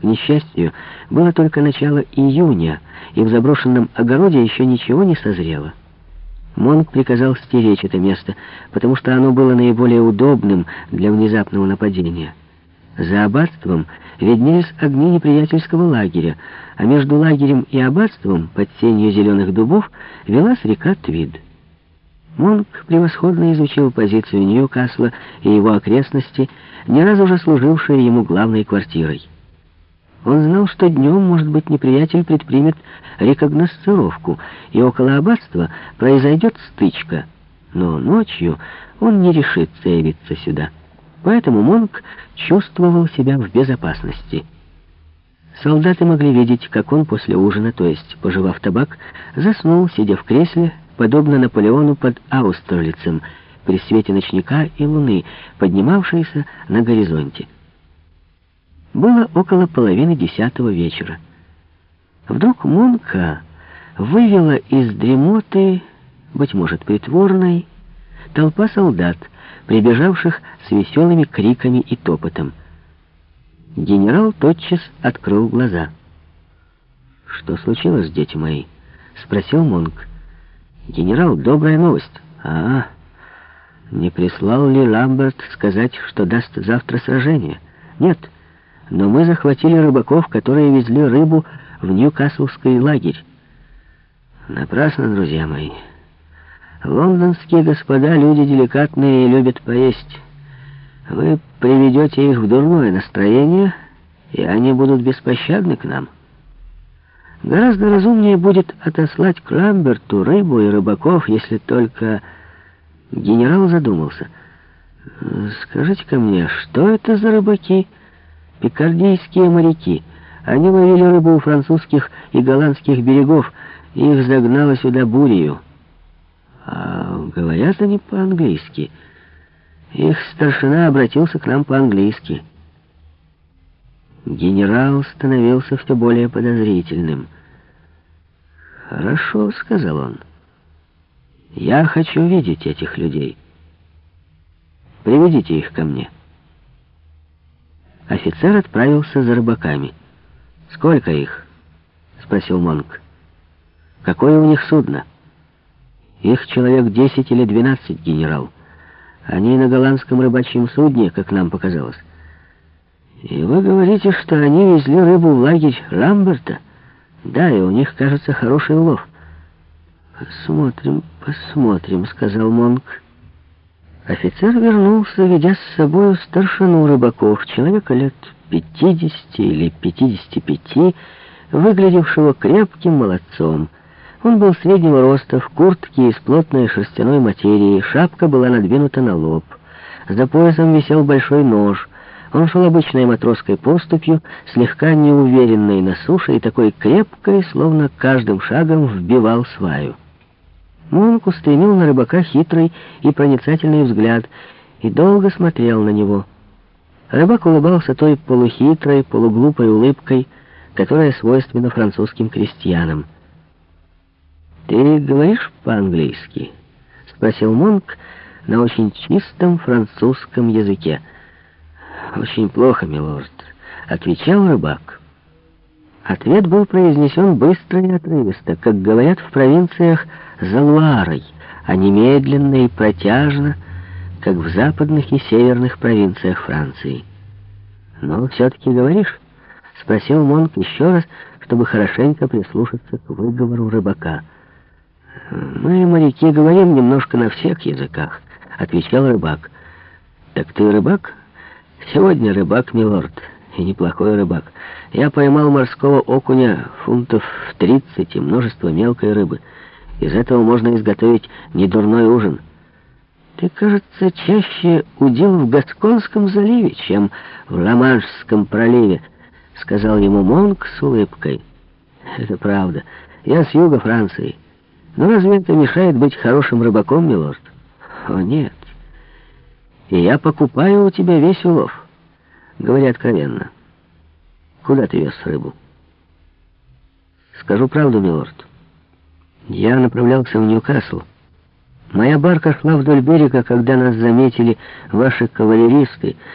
К несчастью, было только начало июня, и в заброшенном огороде еще ничего не созрело. Монг приказал стеречь это место, потому что оно было наиболее удобным для внезапного нападения. За аббатством виднелись огни неприятельского лагеря, а между лагерем и аббатством, под сенью зеленых дубов, велась река Твид. Монк превосходно изучил позицию Ньюкасла и его окрестности, не раз уже служившие ему главной квартирой. Он знал, что днем, может быть, неприятель предпримет рекогносцировку, и около аббатства произойдет стычка. Но ночью он не решится явиться сюда. Поэтому Монк чувствовал себя в безопасности. Солдаты могли видеть, как он после ужина, то есть, пожевав табак, заснул, сидя в кресле, подобно Наполеону под Аустерлицем, при свете ночника и луны, поднимавшейся на горизонте. Было около половины десятого вечера. Вдруг Монка вывела из дремоты, быть может, притворной, толпа солдат, прибежавших с веселыми криками и топотом. Генерал тотчас открыл глаза. «Что случилось, дети мои?» — спросил Монк. «Генерал, добрая новость». «А, не прислал ли Ламберт сказать, что даст завтра сражение?» «Нет, но мы захватили рыбаков, которые везли рыбу в Ньюкаслский лагерь». «Напрасно, друзья мои». Лондонские господа люди деликатные и любят поесть. Вы приведете их в дурное настроение, и они будут беспощадны к нам. Гораздо разумнее будет отослать к Ламберту рыбу и рыбаков, если только... Генерал задумался. «Скажите-ка мне, что это за рыбаки? Пикардийские моряки. Они ловили рыбу у французских и голландских берегов, и их загнало сюда бурею». А говорят они по-английски. Их старшина обратился к нам по-английски. Генерал становился все более подозрительным. «Хорошо», — сказал он. «Я хочу видеть этих людей. Приведите их ко мне». Офицер отправился за рыбаками. «Сколько их?» — спросил Монк. «Какое у них судно?» Их человек десять или двенадцать, генерал. Они на голландском рыбачьем судне, как нам показалось. И вы говорите, что они везли рыбу в лагерь Ламберта? Да, и у них, кажется, хороший улов. Посмотрим, посмотрим, сказал Монк. Офицер вернулся, ведя с собой старшину рыбаков, человека лет пятидесяти или пятидесяти пяти, выглядевшего крепким молодцом. Он был среднего роста, в куртке из плотной шерстяной материи, шапка была надвинута на лоб. За поясом висел большой нож. Он шел обычной матросской поступью, слегка неуверенной на суше и такой крепкой, словно каждым шагом вбивал сваю. Монк устремил на рыбака хитрый и проницательный взгляд и долго смотрел на него. Рыбак улыбался той полухитрой, полуглупой улыбкой, которая свойственна французским крестьянам. «Ты говоришь по-английски?» — спросил Монк на очень чистом французском языке. «Очень плохо, милорд», — отвечал рыбак. Ответ был произнесен быстро и отрывисто, как говорят в провинциях за Луарой, а немедленно и протяжно, как в западных и северных провинциях Франции. «Но все-таки говоришь?» — спросил Монк еще раз, чтобы хорошенько прислушаться к выговору рыбака. «Мы, моряки, говорим немножко на всех языках», — отвечал рыбак. «Так ты рыбак?» «Сегодня рыбак, милорд, и неплохой рыбак. Я поймал морского окуня фунтов в тридцать и множество мелкой рыбы. Из этого можно изготовить недурной ужин». «Ты, кажется, чаще удил в Гасконском заливе, чем в Ла-Маншском проливе», — сказал ему Монк с улыбкой. «Это правда. Я с юга Франции». Но разве это мешает быть хорошим рыбаком, милорд? О, нет. И я покупаю у тебя весь улов. Говори откровенно. Куда ты вез рыбу? Скажу правду, милорд. Я направлялся в Ньюкасл. Моя барка шла вдоль берега, когда нас заметили ваши кавалеристы,